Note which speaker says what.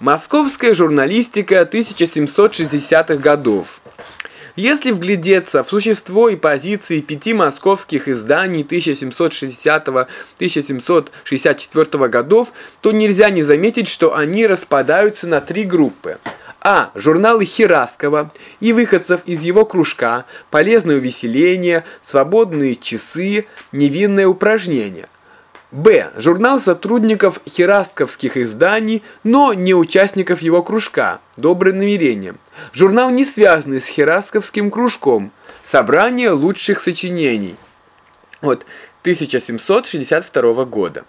Speaker 1: Московская журналистика 1760-х годов. Если вглядеться в существо и позиции пяти московских изданий 1760-1764 годов, то нельзя не заметить, что они распадаются на три группы. А. Журналы Хераскова и выходцев из его кружка, полезное увеселение, свободные часы, невинное упражнение. Б. Журнал сотрудников херастковских изданий, но не участников его кружка. Доброе намерение. Журнал, не связанный с херастковским кружком. Собрание лучших сочинений. Вот, 1762 года.